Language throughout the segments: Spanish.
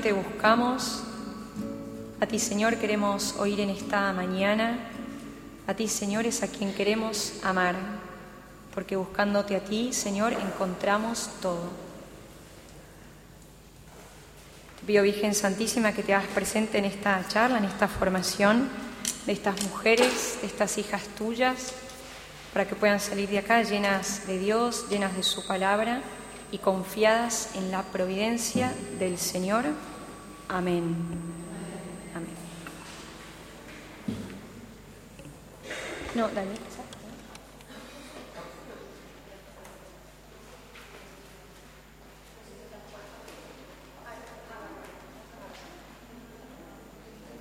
te buscamos. A ti, Señor, queremos oír en esta mañana. A ti, Señor, es a quien queremos amar. Porque buscándote a ti, Señor, encontramos todo. Te pido, Virgen Santísima, que te hagas presente en esta charla, en esta formación de estas mujeres, de estas hijas tuyas, para que puedan salir de acá llenas de Dios, llenas de su palabra y confiadas en la providencia del Señor. Amén. Amén. No, dale.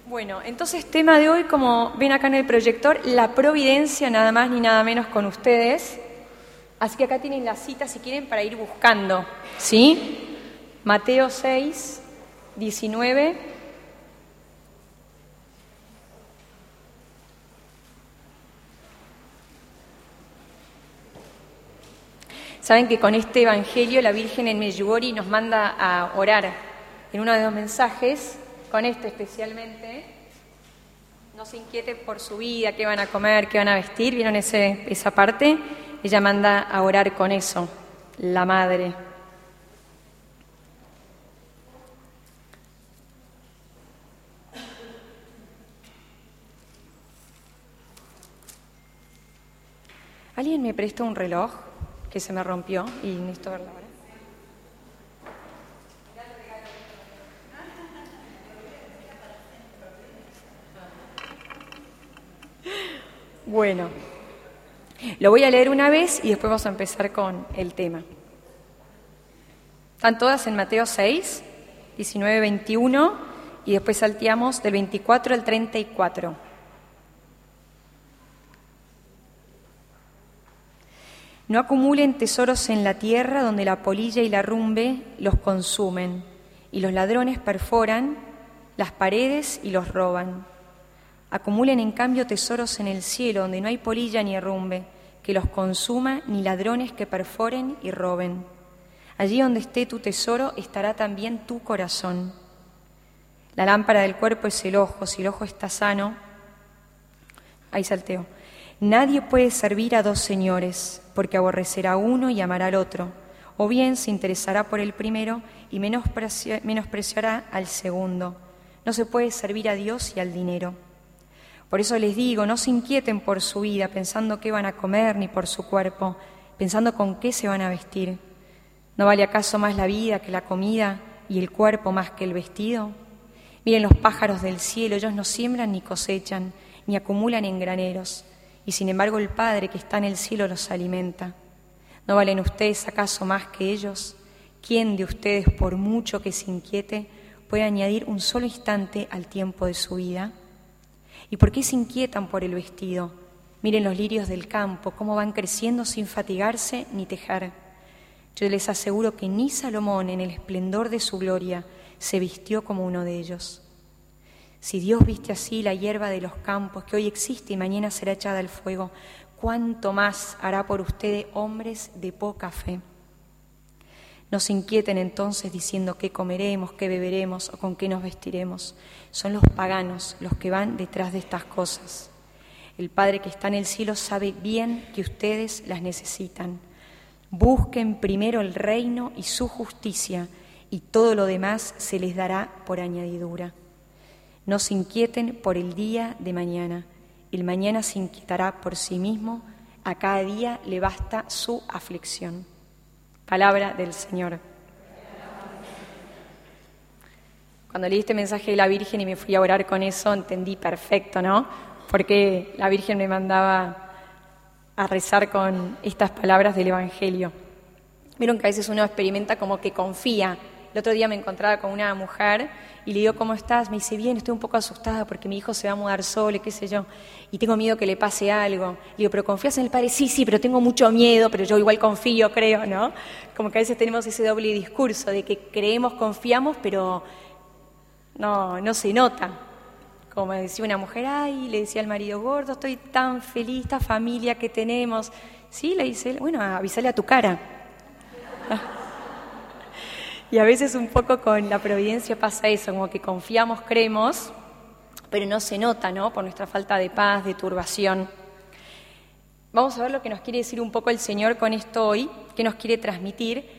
Bueno, entonces tema de hoy, como ven acá en el proyector, la providencia, nada más ni nada menos con ustedes. Así que acá tienen la cita si quieren para ir buscando, ¿sí? Mateo 6, 19. Saben que con este Evangelio la Virgen en Medjugorje nos manda a orar en uno de los mensajes con esto especialmente, no se inquiete por su vida, qué van a comer, qué van a vestir, ¿vieron ese, esa parte? Ella manda a orar con eso, la madre. ¿Alguien me presta un reloj que se me rompió y necesito verlo ahora? Bueno, lo voy a leer una vez y después vamos a empezar con el tema. Están todas en Mateo 6, 19, 21 y después salteamos del 24 al 34. No acumulen tesoros en la tierra donde la polilla y la rumbe los consumen y los ladrones perforan las paredes y los roban. Acumulen en cambio tesoros en el cielo, donde no hay polilla ni herrumbe, que los consuma, ni ladrones que perforen y roben. Allí donde esté tu tesoro, estará también tu corazón. La lámpara del cuerpo es el ojo, si el ojo está sano, ahí salteo. Nadie puede servir a dos señores, porque aborrecerá a uno y amará al otro, o bien se interesará por el primero y menospreciará al segundo. No se puede servir a Dios y al dinero. Por eso les digo, no se inquieten por su vida, pensando qué van a comer, ni por su cuerpo, pensando con qué se van a vestir. ¿No vale acaso más la vida que la comida y el cuerpo más que el vestido? Miren los pájaros del cielo, ellos no siembran ni cosechan, ni acumulan en graneros, y sin embargo el Padre que está en el cielo los alimenta. ¿No valen ustedes acaso más que ellos? ¿Quién de ustedes, por mucho que se inquiete, puede añadir un solo instante al tiempo de su vida? ¿Y por qué se inquietan por el vestido? Miren los lirios del campo, cómo van creciendo sin fatigarse ni tejer. Yo les aseguro que ni Salomón, en el esplendor de su gloria, se vistió como uno de ellos. Si Dios viste así la hierba de los campos, que hoy existe y mañana será echada al fuego, ¿cuánto más hará por ustedes hombres de poca fe? No se inquieten entonces diciendo qué comeremos, qué beberemos o con qué nos vestiremos. Son los paganos los que van detrás de estas cosas. El Padre que está en el cielo sabe bien que ustedes las necesitan. Busquen primero el reino y su justicia y todo lo demás se les dará por añadidura. No se inquieten por el día de mañana. El mañana se inquietará por sí mismo. A cada día le basta su aflicción. Palabra del Señor. Cuando leí este mensaje de la Virgen y me fui a orar con eso, entendí perfecto, ¿no? Porque la Virgen me mandaba a rezar con estas palabras del Evangelio. Vieron que a veces uno experimenta como que confía. El otro día me encontraba con una mujer y le digo, ¿cómo estás? Me dice, bien, estoy un poco asustada porque mi hijo se va a mudar solo y qué sé yo, y tengo miedo que le pase algo. Le digo, ¿pero confías en el Padre? Sí, sí, pero tengo mucho miedo, pero yo igual confío, creo, ¿no? Como que a veces tenemos ese doble discurso de que creemos, confiamos, pero no, no se nota. Como decía una mujer, ay, le decía al marido, gordo, estoy tan feliz, esta familia que tenemos. Sí, le dice, bueno, avísale a tu cara. Y a veces un poco con la providencia pasa eso, como que confiamos, creemos, pero no se nota, ¿no? Por nuestra falta de paz, de turbación. Vamos a ver lo que nos quiere decir un poco el Señor con esto hoy, que nos quiere transmitir,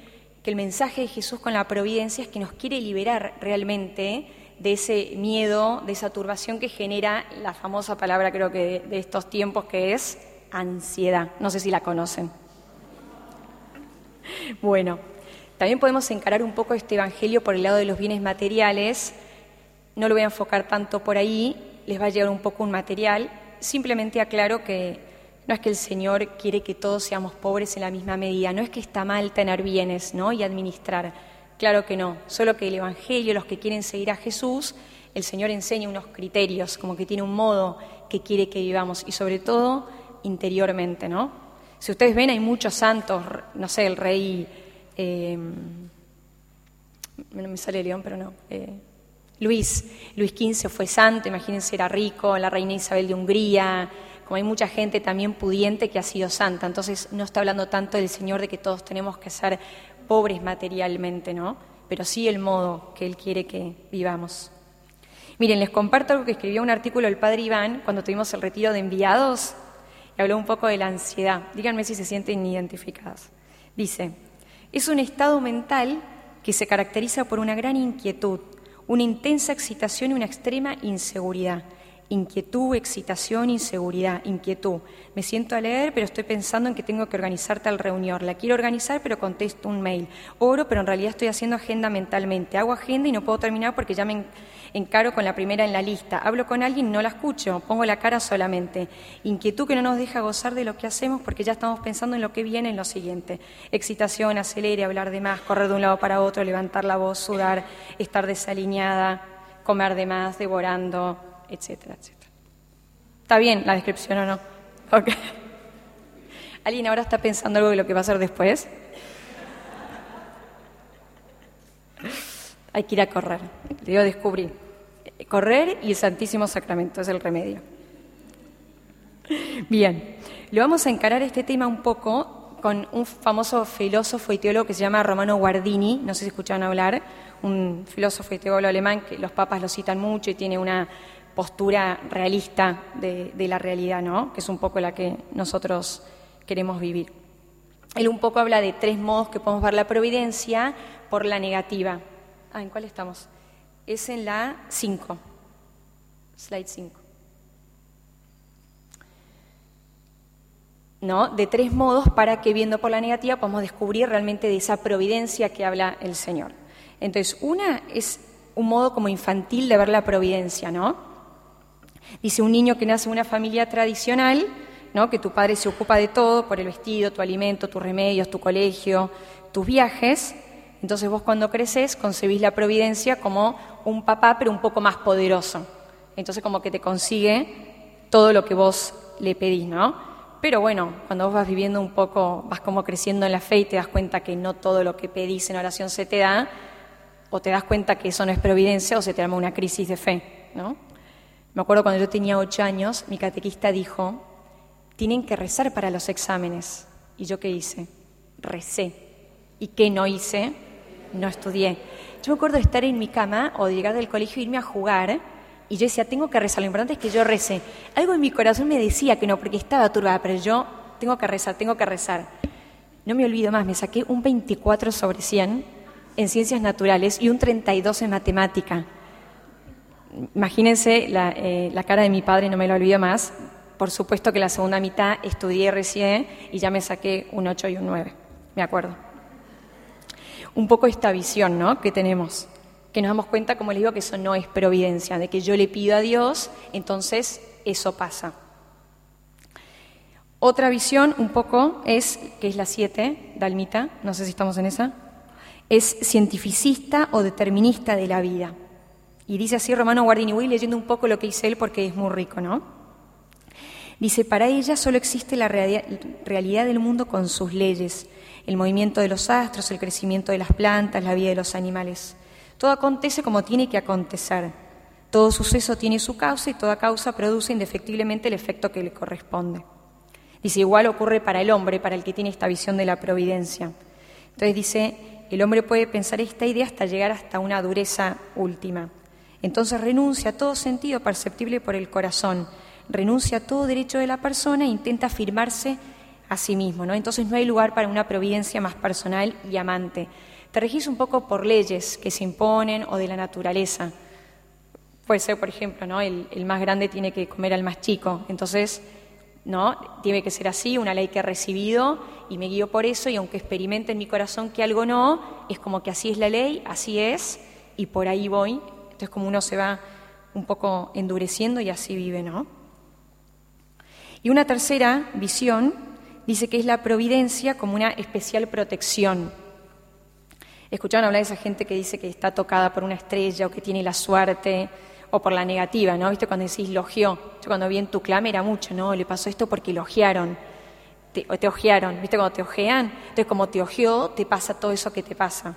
que el mensaje de Jesús con la providencia es que nos quiere liberar realmente de ese miedo, de esa turbación que genera la famosa palabra creo que de, estos tiempos que es ansiedad. No sé si la conocen. Bueno, también podemos encarar un poco este Evangelio por el lado de los bienes materiales. No lo voy a enfocar tanto por ahí, les va a llegar un poco un material. Simplemente aclaro que no es que el Señor quiere que todos seamos pobres en la misma medida, no es que está mal tener bienes ¿no? y administrar. Claro que no, solo que el Evangelio, los que quieren seguir a Jesús, el Señor enseña unos criterios, como que tiene un modo que quiere que vivamos y sobre todo interiormente, ¿no? Si ustedes ven, hay muchos santos, no sé, el rey, eh, no me sale León, pero no, eh, Luis, Luis XV fue santo, imagínense, era rico, la reina Isabel de Hungría, como hay mucha gente también pudiente que ha sido santa. Entonces no está hablando tanto del Señor de que todos tenemos que ser pobres materialmente, ¿no? Pero sí el modo que Él quiere que vivamos. Miren, les comparto algo que escribió un artículo el padre Iván cuando tuvimos el retiro de enviados y habló un poco de la ansiedad. Díganme si se sienten identificadas. Dice, es un estado mental que se caracteriza por una gran inquietud, una intensa excitación y una extrema inseguridad inquietud, excitación, inseguridad, inquietud. Me siento a leer, pero estoy pensando en que tengo que organizar tal reunión. La quiero organizar, pero contesto un mail. Oro, pero en realidad estoy haciendo agenda mentalmente. Hago agenda y no puedo terminar porque ya me encaro con la primera en la lista. Hablo con alguien y no la escucho, pongo la cara solamente. Inquietud que no nos deja gozar de lo que hacemos porque ya estamos pensando en lo que viene, en lo siguiente. Excitación, acelere, hablar de más, correr de un lado para otro, levantar la voz, sudar, estar desaliñada, comer de más, devorando, etcétera, etcétera. ¿Está bien la descripción o no? Ok. ¿Alguien ahora está pensando algo de lo que va a hacer después? Hay que ir a correr. Yo descubrí. Correr y el Santísimo Sacramento es el remedio. Bien, lo vamos a encarar este tema un poco con un famoso filósofo y teólogo que se llama Romano Guardini, no sé si escucharon hablar, un filósofo y teólogo alemán que los papas lo citan mucho y tiene una postura realista de, la realidad, ¿no? que es un poco la que nosotros queremos vivir. Él un poco habla de tres modos que podemos ver la providencia por la negativa. Ah, ¿en cuál estamos? Es en la 5. Slide 5. ¿No? De tres modos para que viendo por la negativa podamos descubrir realmente de esa providencia que habla el Señor. Entonces, una es un modo como infantil de ver la providencia, ¿no? Dice un niño que nace en una familia tradicional, ¿no? que tu padre se ocupa de todo, por el vestido, tu alimento, tus remedios, tu colegio, tus viajes. Entonces vos cuando creces concebís la providencia como un papá, pero un poco más poderoso. Entonces como que te consigue todo lo que vos le pedís, ¿no? Pero bueno, cuando vos vas viviendo un poco, vas como creciendo en la fe y te das cuenta que no todo lo que pedís en oración se te da, o te das cuenta que eso no es providencia o se te arma una crisis de fe, ¿no? Me acuerdo cuando yo tenía ocho años, mi catequista dijo, tienen que rezar para los exámenes. ¿Y yo qué hice? Recé. ¿Y qué no hice? No estudié. Yo me acuerdo de estar en mi cama o de llegar del colegio e irme a jugar y yo decía, tengo que rezar, lo importante es que yo rece. Algo en mi corazón me decía que no, porque estaba turbada, pero yo tengo que rezar, tengo que rezar. No me olvido más, me saqué un 24 sobre 100 en ciencias naturales y un 32 en matemática. Imagínense eh, la, cara de mi padre, no me lo olvido más. Por supuesto que la segunda mitad estudié recién y ya me saqué un 8 y un 9, me acuerdo. Un poco esta visión ¿no? que tenemos, que nos damos cuenta, como les digo, que eso no es providencia, de que yo le pido a Dios, entonces eso pasa. Otra visión un poco es, que es la 7, Dalmita, no sé si estamos en esa, es cientificista o determinista de la vida. Y dice así Romano Guardini, leyendo un poco lo que dice él porque es muy rico, ¿no? Dice, para ella solo existe la realidad del mundo con sus leyes, el movimiento de los astros, el crecimiento de las plantas, la vida de los animales. Todo acontece como tiene que acontecer. Todo suceso tiene su causa y toda causa produce indefectiblemente el efecto que le corresponde. Dice, igual ocurre para el hombre, para el que tiene esta visión de la providencia. Entonces dice, el hombre puede pensar esta idea hasta llegar hasta una dureza última. Entonces renuncia a todo sentido perceptible por el corazón, renuncia a todo derecho de la persona e intenta afirmarse a sí mismo. ¿no? Entonces no hay lugar para una providencia más personal y amante. Te regís un poco por leyes que se imponen o de la naturaleza. Puede ser, por ejemplo, ¿no? el, el más grande tiene que comer al más chico. Entonces ¿no? Tiene que ser así, una ley que he recibido y me guío por eso y aunque experimente en mi corazón que algo no, es como que así es la ley, así es y por ahí voy. Entonces como uno se va un poco endureciendo y así vive, ¿no? Y una tercera visión dice que es la providencia como una especial protección. ¿Escucharon hablar de esa gente que dice que está tocada por una estrella o que tiene la suerte? o por la negativa, ¿no? ¿Viste cuando decís logió? Yo cuando vi en tu clame era mucho, ¿no? Le pasó esto porque logiaron, te, te ojearon, ¿viste cuando te ojean? Entonces como te ojeó, te pasa todo eso que te pasa.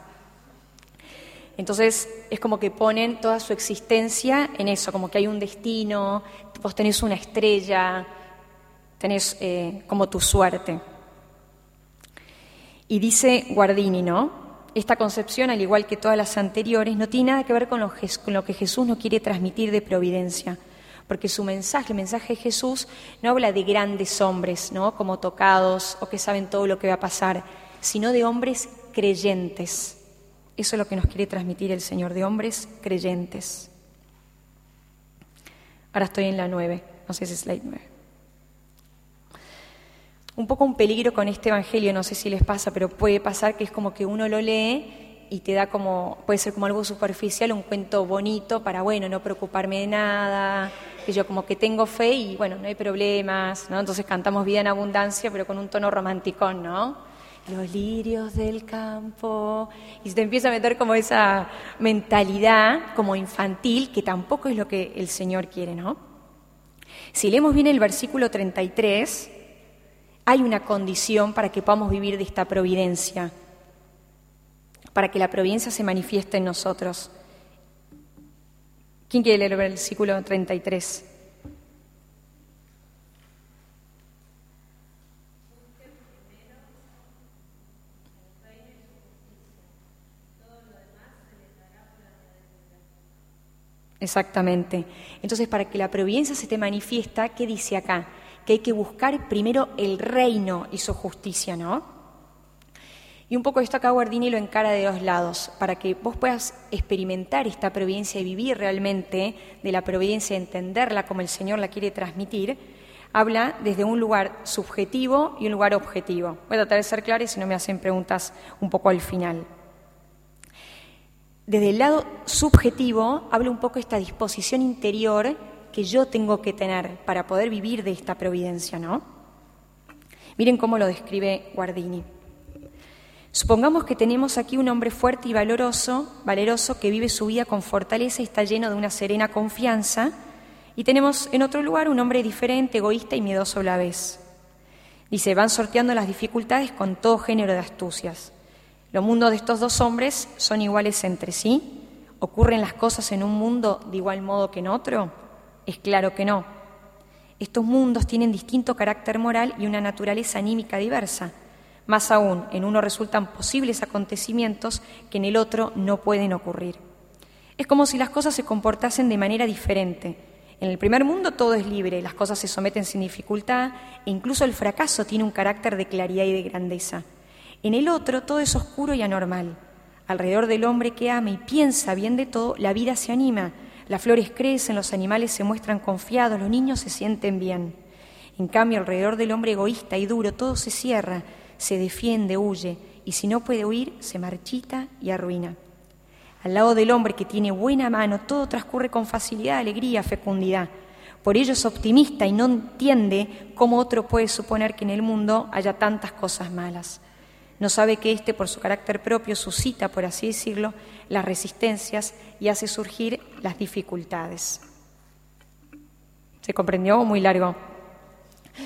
Entonces es como que ponen toda su existencia en eso, como que hay un destino, vos tenés una estrella, tenés eh, como tu suerte. Y dice Guardini, ¿no? Esta concepción, al igual que todas las anteriores, no tiene nada que ver con lo, que Jesús nos quiere transmitir de providencia, porque su mensaje, el mensaje de Jesús, no habla de grandes hombres, ¿no? como tocados o que saben todo lo que va a pasar, sino de hombres creyentes. Eso es lo que nos quiere transmitir el Señor, de hombres creyentes. Ahora estoy en la 9, no sé si es slide 9 un poco un peligro con este Evangelio, no sé si les pasa, pero puede pasar que es como que uno lo lee y te da como, puede ser como algo superficial, un cuento bonito para, bueno, no preocuparme de nada, que yo como que tengo fe y, bueno, no hay problemas, ¿no? Entonces cantamos vida en abundancia, pero con un tono romanticón, ¿no? Los lirios del campo, y se te empieza a meter como esa mentalidad como infantil, que tampoco es lo que el Señor quiere, ¿no? Si leemos bien el versículo 33, hay una condición para que podamos vivir de esta providencia, para que la providencia se manifieste en nosotros. ¿Quién quiere leer el versículo 33? Exactamente. Entonces, para que la providencia se te manifiesta, ¿qué dice acá? que hay que buscar primero el reino y su justicia, ¿no? Y un poco esto acá Guardini lo encara de dos lados, para que vos puedas experimentar esta providencia y vivir realmente de la providencia, entenderla como el Señor la quiere transmitir, habla desde un lugar subjetivo y un lugar objetivo. Voy a tratar de ser clara y si no me hacen preguntas un poco al final. Desde el lado subjetivo habla un poco esta disposición interior que yo tengo que tener para poder vivir de esta providencia, ¿no? Miren cómo lo describe Guardini. Supongamos que tenemos aquí un hombre fuerte y valoroso, valeroso, que vive su vida con fortaleza y está lleno de una serena confianza, y tenemos en otro lugar un hombre diferente, egoísta y miedoso a la vez. Dice, van sorteando las dificultades con todo género de astucias. Los mundos de estos dos hombres son iguales entre sí. ¿Ocurren las cosas en un mundo de igual modo que en otro? Es claro que no. Estos mundos tienen distinto carácter moral y una naturaleza anímica diversa. Más aún, en uno resultan posibles acontecimientos que en el otro no pueden ocurrir. Es como si las cosas se comportasen de manera diferente. En el primer mundo todo es libre, las cosas se someten sin dificultad e incluso el fracaso tiene un carácter de claridad y de grandeza. En el otro todo es oscuro y anormal. Alrededor del hombre que ama y piensa bien de todo, la vida se anima, las flores crecen, los animales se muestran confiados, los niños se sienten bien. En cambio, alrededor del hombre egoísta y duro, todo se cierra, se defiende, huye, y si no puede huir, se marchita y arruina. Al lado del hombre que tiene buena mano, todo transcurre con facilidad, alegría, fecundidad. Por ello es optimista y no entiende cómo otro puede suponer que en el mundo haya tantas cosas malas. No sabe que éste, por su carácter propio, suscita, por así decirlo, las resistencias y hace surgir las dificultades. ¿Se comprendió? Muy largo.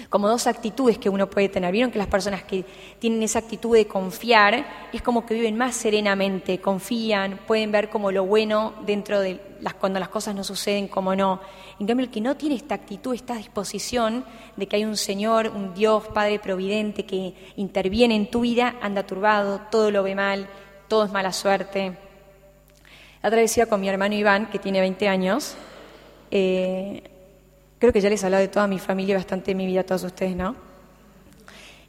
Como dos actitudes que uno puede tener. Vieron que las personas que tienen esa actitud de confiar es como que viven más serenamente, confían, pueden ver como lo bueno dentro de las cuando las cosas no suceden como no. En cambio, el que no tiene esta actitud, esta disposición de que hay un Señor, un Dios, Padre Providente que interviene en tu vida, anda turbado, todo lo ve mal, todo es mala suerte. La otra vez con mi hermano Iván, que tiene 20 años, eh, Creo que ya les he hablado de toda mi familia, bastante de mi vida todos ustedes, ¿no?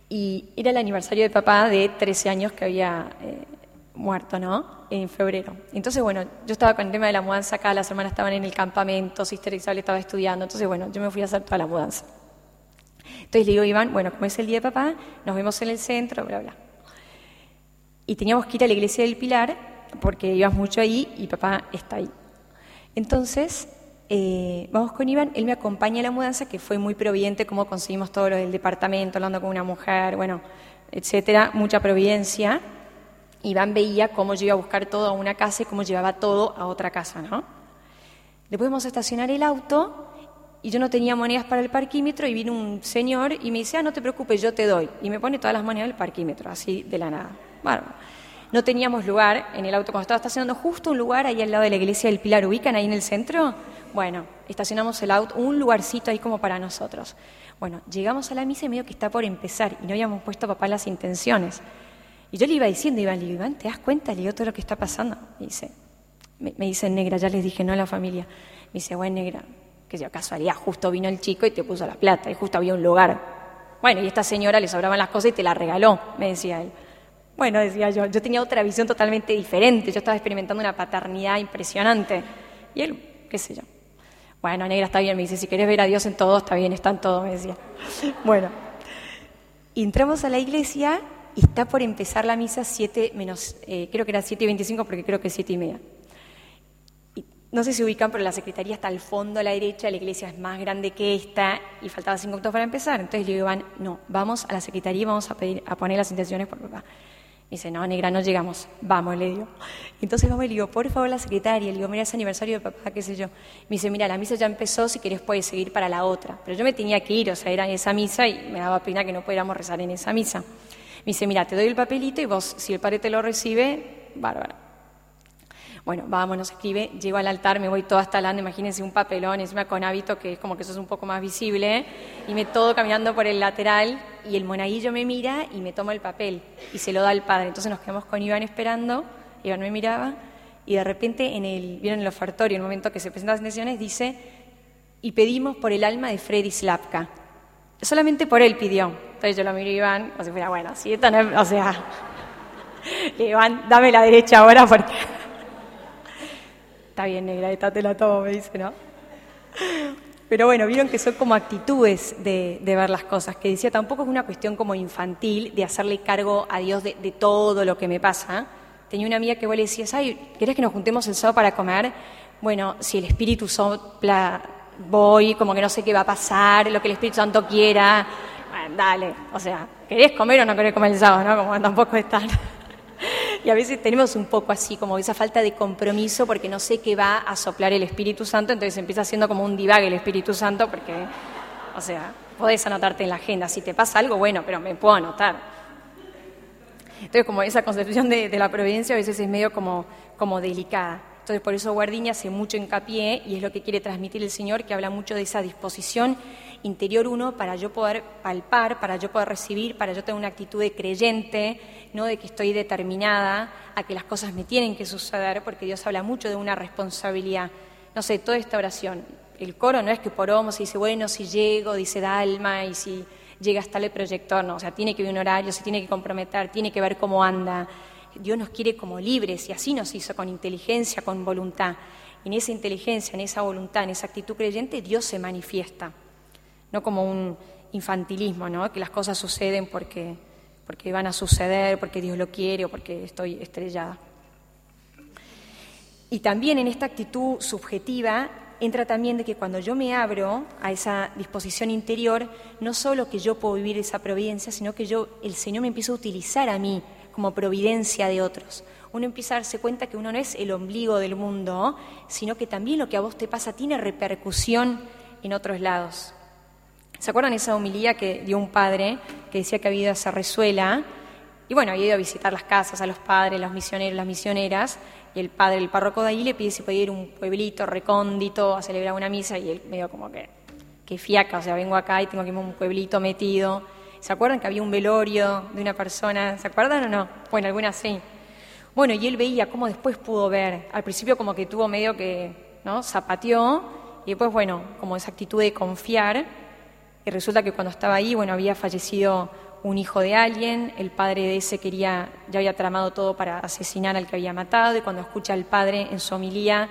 Y era el aniversario de papá de 13 años que había eh, muerto, ¿no? En febrero. Entonces, bueno, yo estaba con el tema de la mudanza acá, las hermanas estaban en el campamento, Sister Isabel estaba estudiando, entonces, bueno, yo me fui a hacer toda la mudanza. Entonces le digo, Iván, bueno, como es el día de papá, nos vemos en el centro, bla, bla. Y teníamos que ir a la iglesia del Pilar, porque ibas mucho ahí y papá está ahí. Entonces, eh, vamos con Iván, él me acompaña a la mudanza, que fue muy providente, cómo conseguimos todo lo del departamento, hablando con una mujer, bueno, etcétera, mucha providencia. Iván veía cómo yo iba a buscar todo a una casa y cómo llevaba todo a otra casa, ¿no? Después vamos a estacionar el auto y yo no tenía monedas para el parquímetro y vino un señor y me dice, ah, no te preocupes, yo te doy. Y me pone todas las monedas del parquímetro, así de la nada. Bueno, no teníamos lugar en el auto cuando estaba estacionando, justo un lugar ahí al lado de la iglesia del Pilar, ubican ahí en el centro bueno, estacionamos el auto, un lugarcito ahí como para nosotros. Bueno, llegamos a la misa y medio que está por empezar y no habíamos puesto a papá las intenciones. Y yo le iba diciendo, Iván, le digo, Iván, ¿te das cuenta? Le digo todo lo que está pasando. Me dice, me, dice negra, ya les dije no a la familia. Me dice, bueno, negra, que yo casualidad, justo vino el chico y te puso la plata y justo había un lugar. Bueno, y esta señora le sobraban las cosas y te la regaló, me decía él. Bueno, decía yo, yo tenía otra visión totalmente diferente, yo estaba experimentando una paternidad impresionante. Y él, qué sé yo, bueno, negra, está bien, me dice, si querés ver a Dios en todo, está bien, está en todo, me decía. Bueno, entramos a la iglesia y está por empezar la misa 7 menos, eh, creo que era 7 y 25 porque creo que es 7 y media. no sé si ubican, pero la secretaría está al fondo a la derecha, la iglesia es más grande que esta y faltaba 5 minutos para empezar. Entonces le digo, Iván, no, vamos a la secretaría y vamos a, pedir, a poner las intenciones por papá. Me dice, no, negra, no llegamos. Vamos, le digo. Entonces vamos y le digo, por favor, la secretaria. Le digo, mira, es aniversario de papá, qué sé yo. Me dice, mira, la misa ya empezó, si querés puedes seguir para la otra. Pero yo me tenía que ir, o sea, era esa misa y me daba pena que no pudiéramos rezar en esa misa. Me dice, mira, te doy el papelito y vos, si el padre te lo recibe, bárbaro. Bueno, vamos, nos escribe, llego al altar, me voy toda hasta adelante, imagínense un papelón, encima con hábito que es como que eso es un poco más visible, y me todo caminando por el lateral, y el monaguillo me mira y me toma el papel y se lo da al padre. Entonces nos quedamos con Iván esperando, Iván me miraba, y de repente en el, vieron el ofertorio, en el momento que se presentan las intenciones, dice, y pedimos por el alma de Freddy Slapka. Solamente por él pidió. Entonces yo lo miro a Iván, o sea, bueno, si esto no o sea, Iván, dame la derecha ahora porque está bien negra, te la tomo, me dice, ¿no? Pero bueno, vieron que son como actitudes de, ver las cosas, que decía, tampoco es una cuestión como infantil de hacerle cargo a Dios de, todo lo que me pasa. Tenía una amiga que vos le decías, ay, ¿querés que nos juntemos el sábado para comer? Bueno, si el Espíritu sopla, voy, como que no sé qué va a pasar, lo que el Espíritu Santo quiera, bueno, dale, o sea, ¿querés comer o no querés comer el sábado, no? Como tampoco estar y a veces tenemos un poco así, como esa falta de compromiso porque no sé qué va a soplar el Espíritu Santo, entonces empieza siendo como un divague el Espíritu Santo porque, o sea, podés anotarte en la agenda. Si te pasa algo, bueno, pero me puedo anotar. Entonces, como esa concepción de, la providencia a veces es medio como, como delicada. Entonces, por eso Guardiña hace mucho hincapié y es lo que quiere transmitir el Señor, que habla mucho de esa disposición interior uno para yo poder palpar, para yo poder recibir, para yo tener una actitud de creyente, no de que estoy determinada a que las cosas me tienen que suceder, porque Dios habla mucho de una responsabilidad. No sé, toda esta oración, el coro no es que por homo se dice, bueno, si llego, dice Dalma, y si llega hasta el proyector, no, o sea, tiene que ver un horario, se tiene que comprometer, tiene que ver cómo anda. Dios nos quiere como libres y así nos hizo con inteligencia, con voluntad. Y en esa inteligencia, en esa voluntad, en esa actitud creyente, Dios se manifiesta no como un infantilismo, ¿no? que las cosas suceden porque, porque van a suceder, porque Dios lo quiere o porque estoy estrellada. Y también en esta actitud subjetiva entra también de que cuando yo me abro a esa disposición interior, no solo que yo puedo vivir esa providencia, sino que yo, el Señor me empieza a utilizar a mí como providencia de otros. Uno empieza a darse cuenta que uno no es el ombligo del mundo, sino que también lo que a vos te pasa tiene repercusión en otros lados. ¿Se acuerdan esa homilía que dio un padre que decía que había ido a Cerrezuela? Y bueno, había ido a visitar las casas a los padres, los misioneros, las misioneras, y el padre, el párroco de ahí, le pide si podía ir a un pueblito recóndito a celebrar una misa, y él medio como que, que fiaca, o sea, vengo acá y tengo que irme a un pueblito metido. ¿Se acuerdan que había un velorio de una persona? ¿Se acuerdan o no? Bueno, algunas sí. Bueno, y él veía cómo después pudo ver. Al principio como que tuvo medio que, ¿no? Zapateó, y después, bueno, como esa actitud de confiar, resulta que cuando estaba ahí, bueno, había fallecido un hijo de alguien, el padre de ese quería, ya había tramado todo para asesinar al que había matado, y cuando escucha al padre en su homilía,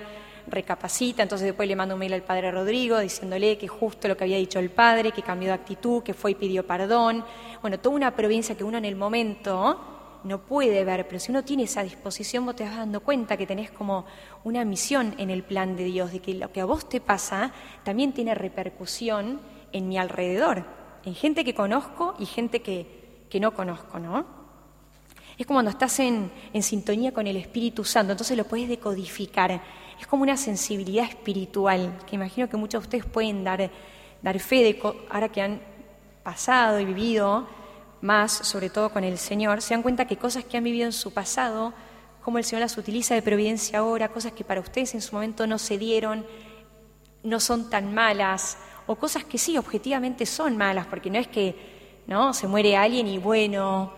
recapacita, entonces después le manda un mail al padre Rodrigo diciéndole que justo lo que había dicho el padre, que cambió de actitud, que fue y pidió perdón. Bueno, toda una provincia que uno en el momento no puede ver, pero si uno tiene esa disposición, vos te vas dando cuenta que tenés como una misión en el plan de Dios, de que lo que a vos te pasa también tiene repercusión en mi alrededor, en gente que conozco y gente que, que no conozco, ¿no? Es como cuando estás en, en, sintonía con el Espíritu Santo, entonces lo puedes decodificar. Es como una sensibilidad espiritual, que imagino que muchos de ustedes pueden dar, dar fe de, ahora que han pasado y vivido más, sobre todo con el Señor, se dan cuenta que cosas que han vivido en su pasado, como el Señor las utiliza de providencia ahora, cosas que para ustedes en su momento no se dieron, no son tan malas, o cosas que sí, objetivamente son malas, porque no es que ¿no? se muere alguien y bueno,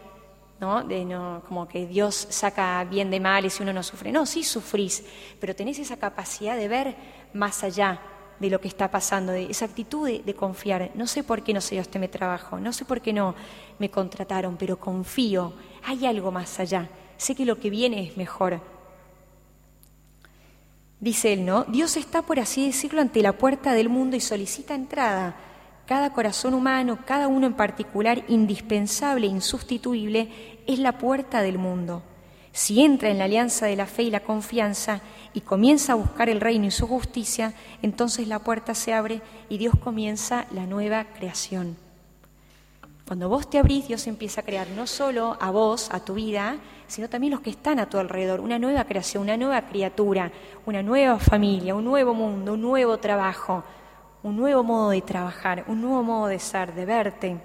¿no? De no, como que Dios saca bien de mal y si uno no sufre. No, sí sufrís, pero tenés esa capacidad de ver más allá de lo que está pasando, de esa actitud de, confiar. No sé por qué no se dio este mi trabajo, no sé por qué no me contrataron, pero confío, hay algo más allá. Sé que lo que viene es mejor, Dice él, ¿no? Dios está, por así decirlo, ante la puerta del mundo y solicita entrada. Cada corazón humano, cada uno en particular, indispensable e insustituible, es la puerta del mundo. Si entra en la alianza de la fe y la confianza y comienza a buscar el reino y su justicia, entonces la puerta se abre y Dios comienza la nueva creación. Cuando vos te abrís, Dios empieza a crear no solo a vos, a tu vida, sino también los que están a tu alrededor, una nueva creación, una nueva criatura, una nueva familia, un nuevo mundo, un nuevo trabajo, un nuevo modo de trabajar, un nuevo modo de ser, de verte.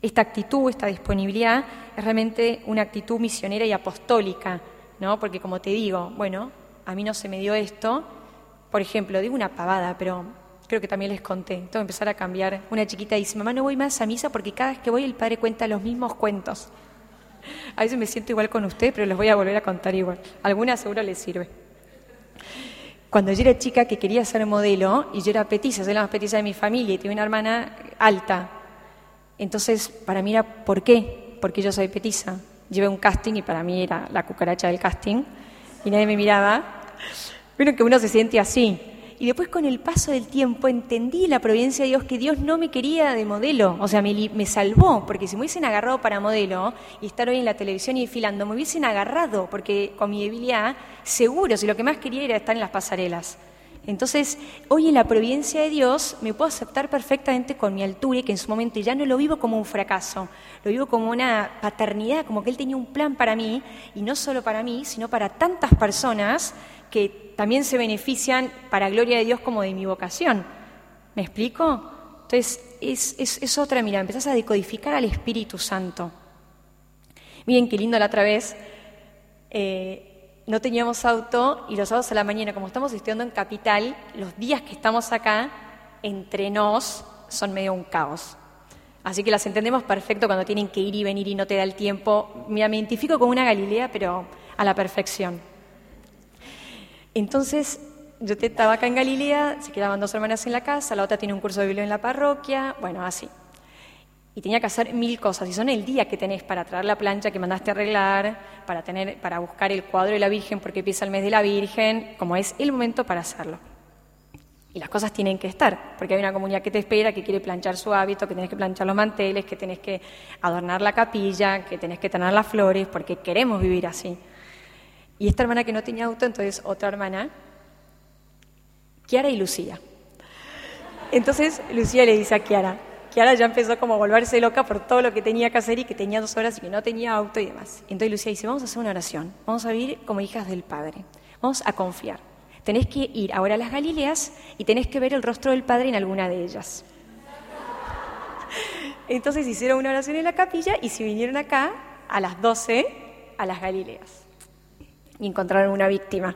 Esta actitud, esta disponibilidad es realmente una actitud misionera y apostólica, ¿no? Porque como te digo, bueno, a mí no se me dio esto, por ejemplo, digo una pavada, pero creo que también les conté, tengo que empezar a cambiar. Una chiquita dice, mamá, no voy más a misa porque cada vez que voy el padre cuenta los mismos cuentos. A veces me siento igual con usted, pero les voy a volver a contar igual. Alguna seguro les sirve. Cuando yo era chica que quería ser modelo y yo era petiza, soy la más petiza de mi familia y tenía una hermana alta. Entonces, para mí era, ¿por qué? Porque yo soy petiza. Llevé un casting y para mí era la cucaracha del casting y nadie me miraba. Pero que uno se siente así. Y después con el paso del tiempo entendí la providencia de Dios que Dios no me quería de modelo, o sea, me, me, salvó, porque si me hubiesen agarrado para modelo y estar hoy en la televisión y desfilando, me hubiesen agarrado, porque con mi debilidad, seguro, si lo que más quería era estar en las pasarelas. Entonces, hoy en la providencia de Dios me puedo aceptar perfectamente con mi altura y que en su momento ya no lo vivo como un fracaso, lo vivo como una paternidad, como que Él tenía un plan para mí, y no solo para mí, sino para tantas personas que también se benefician para gloria de Dios como de mi vocación. ¿Me explico? Entonces, es, es, otra mirada, empezás a decodificar al Espíritu Santo. Miren qué lindo la otra vez. Eh, no teníamos auto y los sábados a la mañana, como estamos estudiando en Capital, los días que estamos acá, entre nos, son medio un caos. Así que las entendemos perfecto cuando tienen que ir y venir y no te da el tiempo. Mira, me identifico con una Galilea, pero a la perfección. Entonces, yo estaba acá en Galilea, se quedaban dos hermanas en la casa, la otra tiene un curso de Biblia en la parroquia, bueno, así. Y tenía que hacer mil cosas, y son el día que tenés para traer la plancha que mandaste a arreglar, para, tener, para buscar el cuadro de la Virgen porque empieza el mes de la Virgen, como es el momento para hacerlo. Y las cosas tienen que estar, porque hay una comunidad que te espera, que quiere planchar su hábito, que tenés que planchar los manteles, que tenés que adornar la capilla, que tenés que tener las flores, porque queremos vivir así. Y esta hermana que no tenía auto, entonces otra hermana, Kiara y Lucía. Entonces Lucía le dice a Kiara, Kiara ya empezó como a volverse loca por todo lo que tenía que hacer y que tenía dos horas y que no tenía auto y demás. Entonces Lucía dice, vamos a hacer una oración, vamos a vivir como hijas del Padre, vamos a confiar. Tenés que ir ahora a las Galileas y tenés que ver el rostro del Padre en alguna de ellas. Entonces hicieron una oración en la capilla y se vinieron acá a las 12 a las Galileas. Y encontraron una víctima.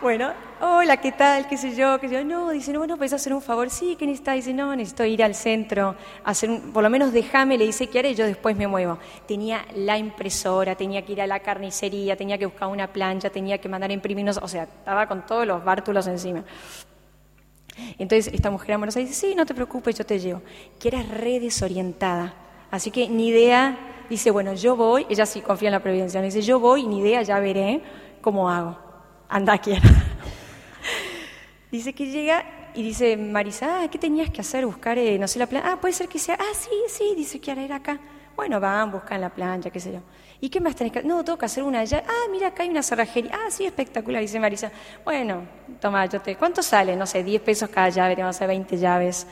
Bueno, hola, ¿qué tal? ¿Qué sé yo? ¿Qué sé yo? No, dice, no, bueno, ¿puedes hacer un favor? Sí, ¿qué necesitas? Dice, no, necesito ir al centro, hacer un, por lo menos déjame, le dice, ¿qué haré? Yo después me muevo. Tenía la impresora, tenía que ir a la carnicería, tenía que buscar una plancha, tenía que mandar imprimirnos, o sea, estaba con todos los bártulos encima. Entonces esta mujer amorosa dice, sí, no te preocupes, yo te llevo. Que era re desorientada. Así que ni idea, dice, bueno, yo voy, ella sí confía en la providencia, dice, yo voy, ni idea, ya veré cómo hago anda quiera. dice que llega y dice Marisa, ah, ¿qué tenías que hacer? Buscar, eh, no sé, la plancha. Ah, puede ser que sea, ah, sí, sí, dice que era acá. Bueno, van, buscan la plancha, qué sé yo. ¿Y qué más tenés que hacer? No, tengo que hacer una allá. Ah, mira, acá hay una cerrajería. Ah, sí, espectacular, dice Marisa. Bueno, toma, yo te... ¿Cuánto sale? No sé, 10 pesos cada llave, tenemos a hacer 20 llaves.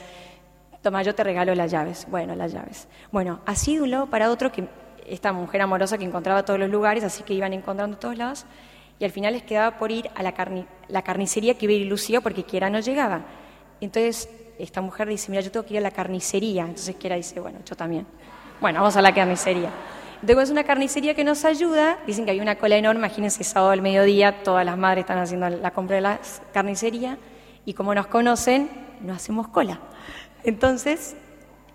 Toma, yo te regalo las llaves. Bueno, las llaves. Bueno, así de un lado para otro, que esta mujer amorosa que encontraba todos los lugares, así que iban encontrando todos lados y al final les quedaba por ir a la, carnicería que iba a Lucía porque Kiera no llegaba. Entonces esta mujer dice, mira, yo tengo que ir a la carnicería. Entonces Kiera dice, bueno, yo también. Bueno, vamos a la carnicería. Entonces es una carnicería que nos ayuda, dicen que hay una cola enorme, imagínense sábado al mediodía, todas las madres están haciendo la compra de la carnicería y como nos conocen, no hacemos cola. Entonces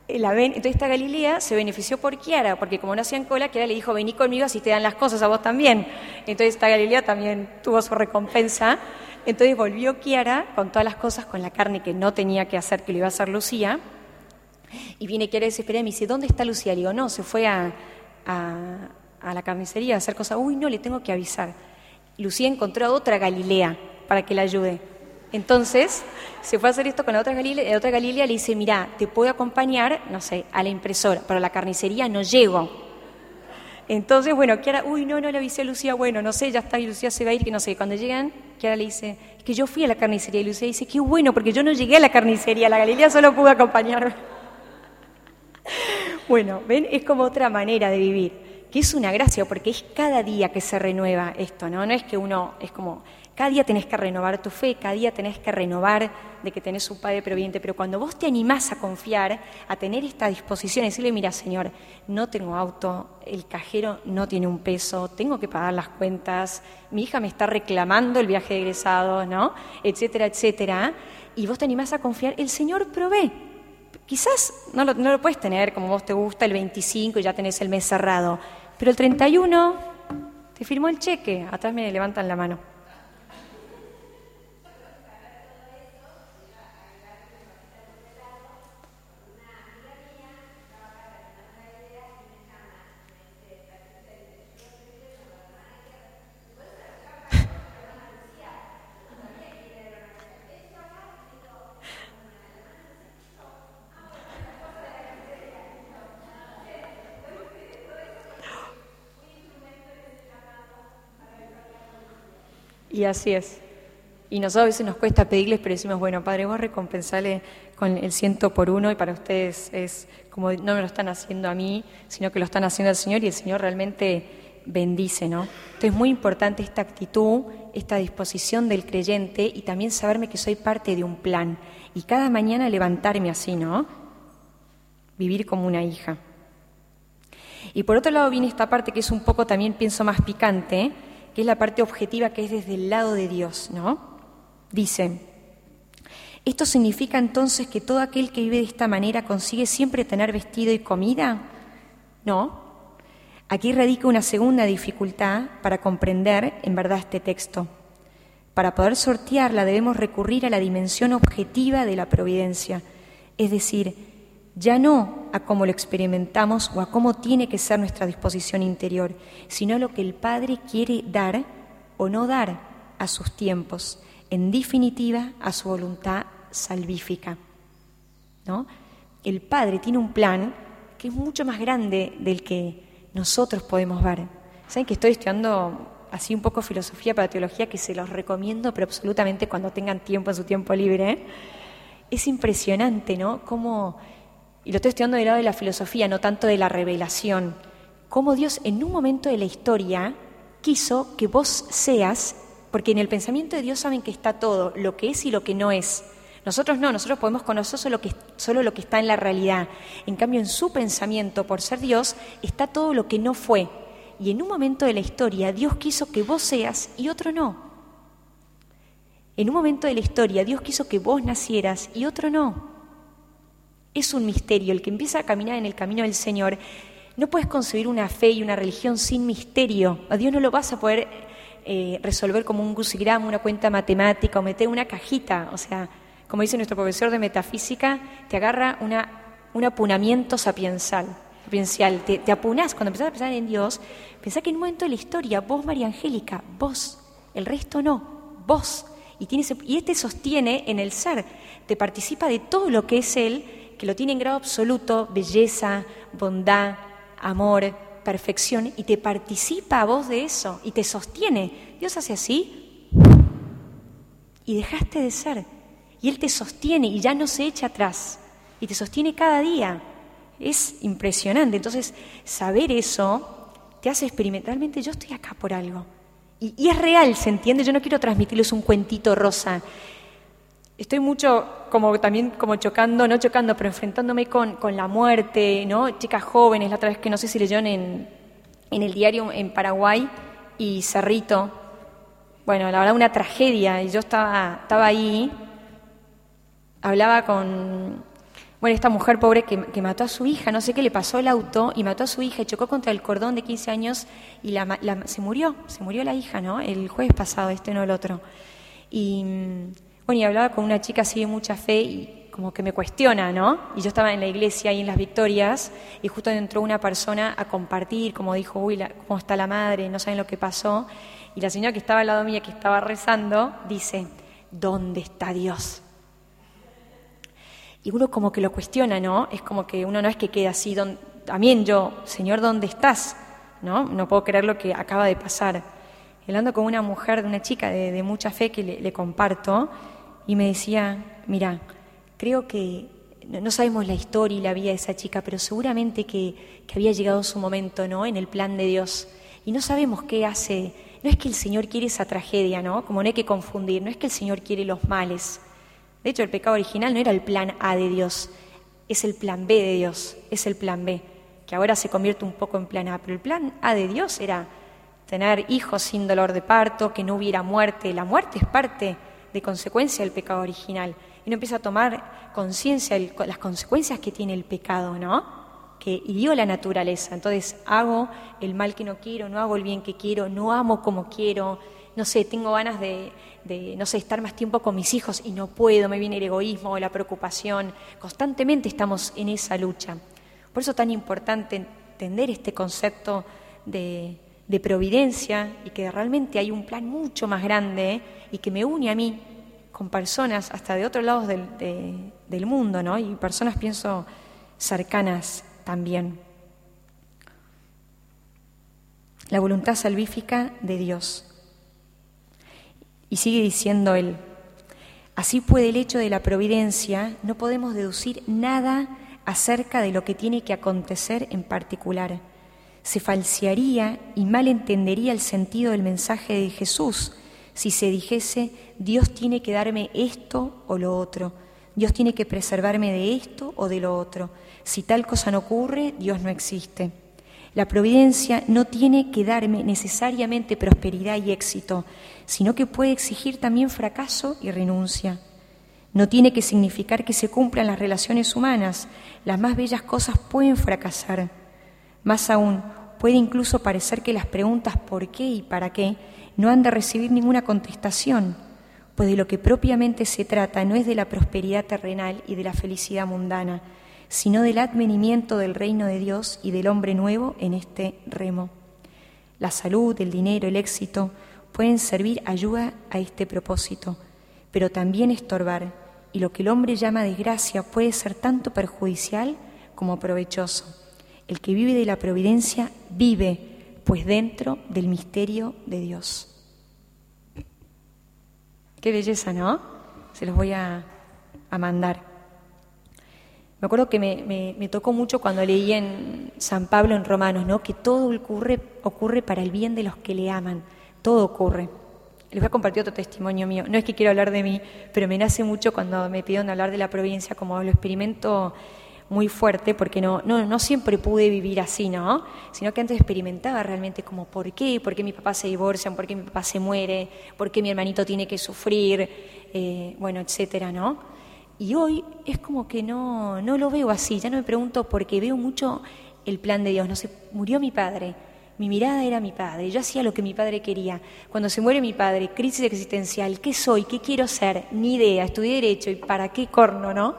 entonces esta Galilea se benefició por Kiara, porque como no hacían cola, Kiara le dijo, vení conmigo así te dan las cosas a vos también. Entonces esta Galilea también tuvo su recompensa. Entonces volvió Kiara con todas las cosas, con la carne que no tenía que hacer, que lo iba a hacer Lucía. Y viene Kiara desesperada y me dice, ¿dónde está Lucía? Le digo, no, se fue a, a la carnicería a hacer cosas. Uy, no, le tengo que avisar. Lucía encontró a otra Galilea para que la ayude. Entonces, se fue a hacer esto con la otra Galilea, la otra Galilea le dice, mira, te puedo acompañar, no sé, a la impresora, pero a la carnicería no llego. Entonces, bueno, Kiara, uy, no, no le avisé a Lucía, bueno, no sé, ya está, y Lucía se va a ir, que no sé, cuando llegan, Kiara le dice, es que yo fui a la carnicería, y Lucía dice, qué bueno, porque yo no llegué a la carnicería, la Galilea solo pudo acompañarme. bueno, ven, es como otra manera de vivir, que es una gracia, porque es cada día que se renueva esto, ¿no? No es que uno, es como cada día tenés que renovar tu fe, cada día tenés que renovar de que tenés un Padre providente, pero cuando vos te animás a confiar, a tener esta disposición, decirle, mira Señor, no tengo auto, el cajero no tiene un peso, tengo que pagar las cuentas, mi hija me está reclamando el viaje de egresado, ¿no? Etcétera, etcétera, y vos te animás a confiar, el Señor provee. Quizás no lo, no lo puedes tener como vos te gusta el 25 y ya tenés el mes cerrado, pero el 31 te firmó el cheque, atrás me levantan la mano. Y así es. Y nosotros a veces nos cuesta pedirles, pero decimos, bueno, Padre, vos recompensale con el ciento por uno y para ustedes es como no me lo están haciendo a mí, sino que lo están haciendo al Señor y el Señor realmente bendice, ¿no? Entonces es muy importante esta actitud, esta disposición del creyente y también saberme que soy parte de un plan y cada mañana levantarme así, ¿no? Vivir como una hija. Y por otro lado viene esta parte que es un poco también pienso más picante, que es la parte objetiva que es desde el lado de Dios, ¿no? Dice, ¿esto significa entonces que todo aquel que vive de esta manera consigue siempre tener vestido y comida? No. Aquí radica una segunda dificultad para comprender en verdad este texto. Para poder sortearla debemos recurrir a la dimensión objetiva de la providencia, es decir, ya no a cómo lo experimentamos o a cómo tiene que ser nuestra disposición interior, sino a lo que el Padre quiere dar o no dar a sus tiempos, en definitiva a su voluntad salvífica. ¿no? El Padre tiene un plan que es mucho más grande del que nosotros podemos ver. Saben que estoy estudiando así un poco filosofía para teología que se los recomiendo, pero absolutamente cuando tengan tiempo en su tiempo libre. Es impresionante, ¿no? Y lo estoy estudiando del lado de la filosofía, no tanto de la revelación, cómo Dios en un momento de la historia quiso que vos seas, porque en el pensamiento de Dios saben que está todo, lo que es y lo que no es, Nosotros no, nosotros podemos conocer solo lo, que, solo lo que está en la realidad. En cambio, en su pensamiento, por ser Dios, está todo lo que no fue. Y en un momento de la historia, Dios quiso que vos seas y otro no. En un momento de la historia, Dios quiso que vos nacieras y otro no. Es un misterio. El que empieza a caminar en el camino del Señor, no puedes concebir una fe y una religión sin misterio. A Dios no lo vas a poder eh, resolver como un crucigrama, una cuenta matemática o meter una cajita. O sea, como dice nuestro profesor de metafísica, te agarra una, un apunamiento sapiencial. sapiencial. Te, apunás, cuando empezás a pensar en Dios, pensá que en un momento de la historia, vos, María Angélica, vos, el resto no, vos. Y, y este sostiene en el ser, te participa de todo lo que es Él, que lo tiene en grado absoluto, belleza, bondad, amor, perfección, y te participa a vos de eso, y te sostiene. Dios hace así, y dejaste de ser y Él te sostiene y ya no se echa atrás y te sostiene cada día. Es impresionante. Entonces, saber eso te hace experimentalmente, yo estoy acá por algo. Y, es real, ¿se entiende? Yo no quiero transmitirles un cuentito rosa. Estoy mucho como también como chocando, no chocando, pero enfrentándome con, con la muerte, ¿no? Chicas jóvenes, la otra vez que no sé si leyeron en, en el diario en Paraguay y Cerrito. Bueno, la verdad una tragedia y yo estaba, estaba ahí hablaba con, bueno, esta mujer pobre que, mató a su hija, no sé qué le pasó el auto y mató a su hija y chocó contra el cordón de 15 años y la, se murió, se murió la hija, ¿no? El jueves pasado, este no el otro. Y y hablaba con una chica así de mucha fe y como que me cuestiona, ¿no? Y yo estaba en la iglesia ahí en las Victorias y justo entró una persona a compartir, como dijo, uy, ¿cómo está la madre? No saben lo que pasó. Y la señora que estaba al lado mía, que estaba rezando, dice, ¿dónde está Dios? Y uno como que lo cuestiona, ¿no? Es como que uno no es que quede así, también yo, Señor, ¿dónde estás? ¿No? No puedo creer lo que acaba de pasar. Hablando con una mujer, de una chica de, mucha fe que le, comparto, y me decía, mira, creo que no sabemos la historia y la vida de esa chica, pero seguramente que, que, había llegado su momento, ¿no? En el plan de Dios. Y no sabemos qué hace. No es que el Señor quiere esa tragedia, ¿no? Como no hay que confundir, no es que el Señor quiere los males. De hecho, el pecado original no era el plan A de Dios, es el plan B de Dios, es el plan B, que ahora se convierte un poco en plan A, pero el plan A de Dios era tener hijos sin dolor de parto, que no hubiera muerte. La muerte es parte de consecuencia del pecado original. Y uno empieza a tomar conciencia de las consecuencias que tiene el pecado, ¿no? Que hirió la naturaleza. Entonces hago el mal que no quiero, no hago el bien que quiero, no amo como quiero, no sé, tengo ganas de, no sé, estar más tiempo con mis hijos y no puedo, me viene el egoísmo o la preocupación. Constantemente estamos en esa lucha. Por eso es tan importante entender este concepto de, providencia y que realmente hay un plan mucho más grande y que me une a mí con personas hasta de otros lados del, del mundo, ¿no? Y personas, pienso, cercanas también. La voluntad salvífica de Dios. Y sigue diciendo él, así puede el hecho de la providencia, no podemos deducir nada acerca de lo que tiene que acontecer en particular. Se falsearía y mal entendería el sentido del mensaje de Jesús si se dijese, Dios tiene que darme esto o lo otro, Dios tiene que preservarme de esto o de lo otro. Si tal cosa no ocurre, Dios no existe. La providencia no tiene que darme necesariamente prosperidad y éxito, sino que puede exigir también fracaso y renuncia. No tiene que significar que se cumplan las relaciones humanas. Las más bellas cosas pueden fracasar. Más aún, puede incluso parecer que las preguntas por qué y para qué no han de recibir ninguna contestación, pues de lo que propiamente se trata no es de la prosperidad terrenal y de la felicidad mundana, sino del advenimiento del reino de Dios y del hombre nuevo en este remo. La salud, el dinero, el éxito pueden servir ayuda a este propósito, pero también estorbar, y lo que el hombre llama desgracia puede ser tanto perjudicial como provechoso. El que vive de la providencia vive, pues dentro del misterio de Dios. Qué belleza, ¿no? Se los voy a, mandar. Me acuerdo que me, tocó mucho cuando leí en San Pablo en Romanos, ¿no? que todo ocurre, ocurre para el bien de los que le aman, todo ocurre. les voy a compartir otro testimonio mío. No es que quiero hablar de mí, pero me nace mucho cuando me pidieron hablar de la provincia, como lo experimento muy fuerte, porque no, no, no siempre pude vivir así, ¿no? Sino que antes experimentaba realmente como por qué, por qué mi papá se divorcia, por qué mi papá se muere, por qué mi hermanito tiene que sufrir, eh, bueno, etcétera, ¿no? Y hoy es como que no, no lo veo así, ya no me pregunto porque veo mucho el plan de Dios, no sé, murió mi padre, mi mirada era mi padre, yo hacía lo que mi padre quería. Cuando se muere mi padre, crisis existencial, ¿qué soy? ¿Qué quiero ser? Ni idea, estudié derecho y para qué corno, ¿no?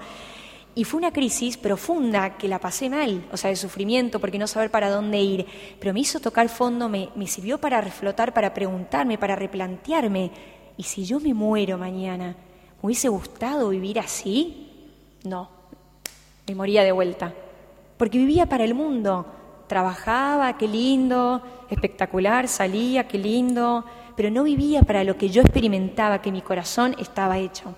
Y fue una crisis profunda que la pasé mal, o sea, de sufrimiento, porque no saber para dónde ir. Pero me hizo tocar fondo, me, me sirvió para reflotar, para preguntarme, para replantearme. ¿Y si yo me muero mañana? ¿Me hubiese gustado vivir así? No, me moría de vuelta. Porque vivía para el mundo Trabajaba, qué lindo, espectacular, salía, qué lindo, pero no vivía para lo que yo experimentaba, que mi corazón estaba hecho.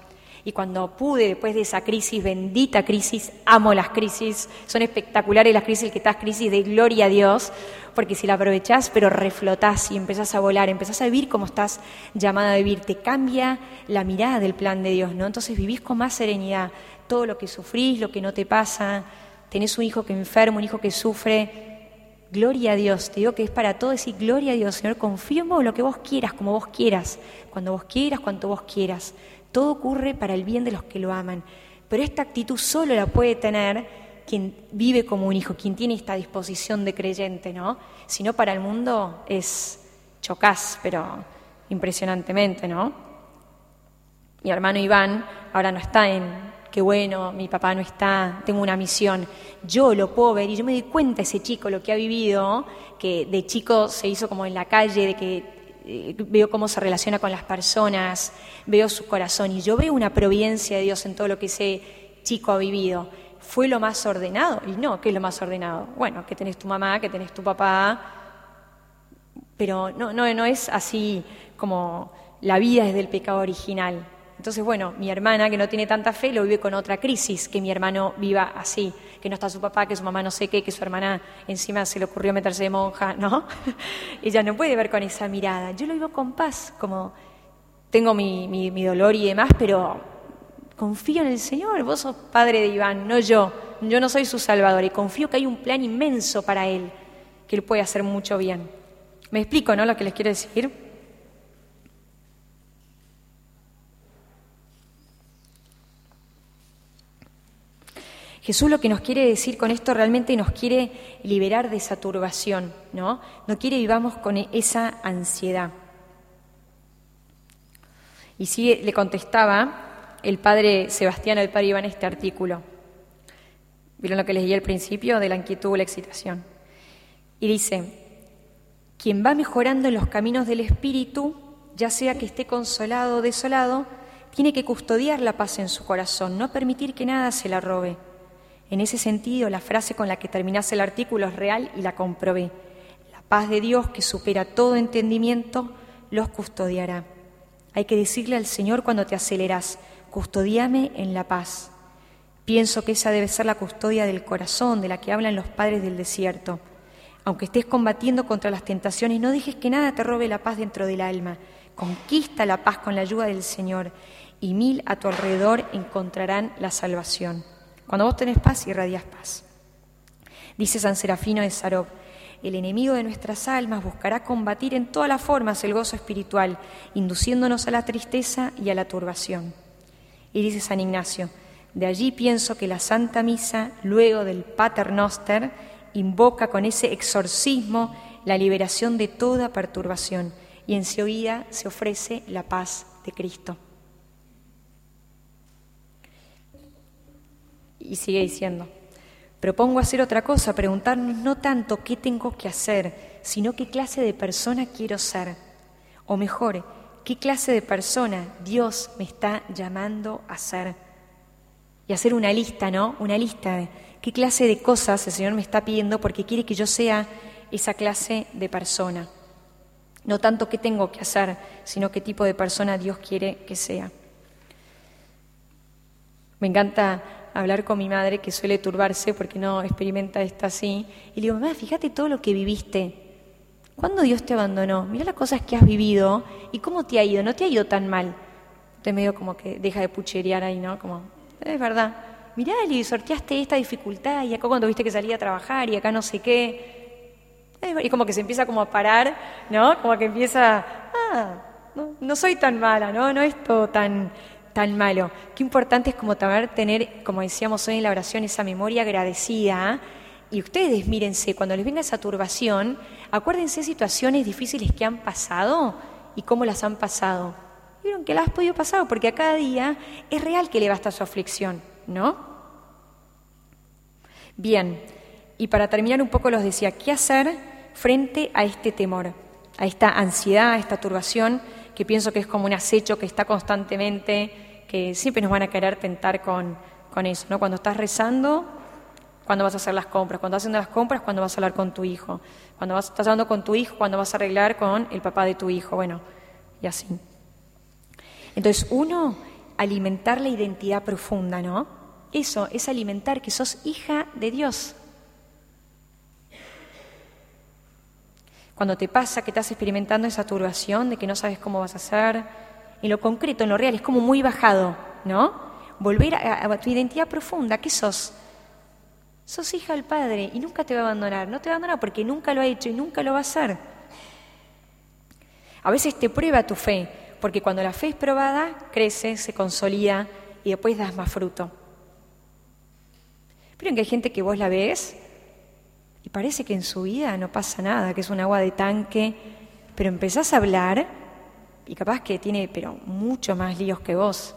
Y cuando pude, después de esa crisis, bendita crisis, amo las crisis, son espectaculares las crisis, que estás crisis de gloria a Dios, porque si la aprovechás, pero reflotás y empezás a volar, empezás a vivir como estás llamada a vivir, te cambia la mirada del plan de Dios, ¿no? Entonces vivís con más serenidad todo lo que sufrís, lo que no te pasa, tenés un hijo que enfermo, un hijo que sufre, Gloria a Dios, te digo que es para todo decir gloria a Dios, Señor, confío en vos, lo que vos quieras, como vos quieras, cuando vos quieras, cuanto vos quieras. Todo ocurre para el bien de los que lo aman. Pero esta actitud solo la puede tener quien vive como un hijo, quien tiene esta disposición de creyente, ¿no? Si no, para el mundo es chocás, pero impresionantemente, ¿no? Mi hermano Iván ahora no está en, qué bueno, mi papá no está, tengo una misión. Yo lo puedo ver y yo me doy cuenta ese chico, lo que ha vivido, que de chico se hizo como en la calle, de que veo cómo se relaciona con las personas, veo su corazón y yo veo una providencia de Dios en todo lo que ese chico ha vivido. ¿Fue lo más ordenado? Y no, ¿qué es lo más ordenado? Bueno, que tenés tu mamá, que tenés tu papá, pero no, no, no es así como la vida es del pecado original. Entonces, bueno, mi hermana, que no tiene tanta fe, lo vive con otra crisis, que mi hermano viva así, que no está su papá, que su mamá no sé qué, que su hermana encima se le ocurrió meterse de monja, ¿no? Ella no puede ver con esa mirada. Yo lo vivo con paz, como tengo mi, mi, dolor y demás, pero confío en el Señor. Vos sos padre de Iván, no yo. Yo no soy su salvador y confío que hay un plan inmenso para él, que él puede hacer mucho bien. ¿Me explico, no? Lo que les quiero decir. Jesús lo que nos quiere decir con esto realmente nos quiere liberar de esa turbación, ¿no? No quiere vivamos con esa ansiedad. Y sí le contestaba el padre Sebastián al padre Iván este artículo. ¿Vieron lo que les leí al principio de la inquietud o la excitación? Y dice, quien va mejorando en los caminos del Espíritu, ya sea que esté consolado o desolado, tiene que custodiar la paz en su corazón, no permitir que nada se la robe en ese sentido, la frase con la que terminase el artículo es real y la comprobé. La paz de Dios, que supera todo entendimiento, los custodiará. Hay que decirle al Señor cuando te aceleras, custodiame en la paz. Pienso que esa debe ser la custodia del corazón, de la que hablan los padres del desierto. Aunque estés combatiendo contra las tentaciones, no dejes que nada te robe la paz dentro del alma. Conquista la paz con la ayuda del Señor y mil a tu alrededor encontrarán la salvación. Cuando vos tenés paz, irradias paz. Dice San Serafino de Sarov, el enemigo de nuestras almas buscará combatir en todas las formas el gozo espiritual, induciéndonos a la tristeza y a la turbación. Y dice San Ignacio, de allí pienso que la Santa Misa, luego del Pater Noster, invoca con ese exorcismo la liberación de toda perturbación y en su oída se ofrece la paz de Cristo. Y sigue diciendo, propongo hacer otra cosa, preguntarnos no tanto qué tengo que hacer, sino qué clase de persona quiero ser. O mejor, qué clase de persona Dios me está llamando a ser. Y hacer una lista, ¿no? Una lista de qué clase de cosas el Señor me está pidiendo porque quiere que yo sea esa clase de persona. No tanto qué tengo que hacer, sino qué tipo de persona Dios quiere que sea. Me encanta hablar con mi madre, que suele turbarse porque no experimenta esto así, y le digo, mamá, fíjate todo lo que viviste. ¿Cuándo Dios te abandonó? Mira las cosas que has vivido y cómo te ha ido. No te ha ido tan mal. Te medio como que deja de pucherear ahí, ¿no? Como, es verdad. Mirá, y sorteaste esta dificultad y acá cuando viste que salía a trabajar y acá no sé qué. Y como que se empieza como a parar, ¿no? Como que empieza, ah, no, no soy tan mala, ¿no? No es todo tan, tan malo. Qué importante es como tener, como decíamos hoy en la oración, esa memoria agradecida. Y ustedes mírense, cuando les venga esa turbación, acuérdense de situaciones difíciles que han pasado y cómo las han pasado. Vieron que las has podido pasar porque a cada día es real que le basta su aflicción, ¿no? Bien, y para terminar un poco los decía, ¿qué hacer frente a este temor, a esta ansiedad, a esta turbación? que pienso que es como un acecho que está constantemente, que siempre nos van a querer tentar con, con eso, ¿no? Cuando estás rezando, cuando vas a hacer las compras, cuando estás haciendo las compras, cuando vas a hablar con tu hijo, cuando vas, estás hablando con tu hijo, cuando vas a arreglar con el papá de tu hijo, bueno, y así. Entonces, uno, alimentar la identidad profunda, ¿no? Eso es alimentar que sos hija de Dios. Cuando te pasa que estás experimentando esa turbación de que no sabes cómo vas a hacer, en lo concreto, en lo real, es como muy bajado, ¿no? Volver a, tu identidad profunda, ¿qué sos? Sos hija del Padre y nunca te va a abandonar. No te va a abandonar porque nunca lo ha hecho y nunca lo va a hacer. A veces te prueba tu fe, porque cuando la fe es probada, crece, se consolida y después das más fruto. Pero que hay gente que vos la ves y parece que en su vida no pasa nada, que es un agua de tanque, pero empezás a hablar y capaz que tiene pero mucho más líos que vos,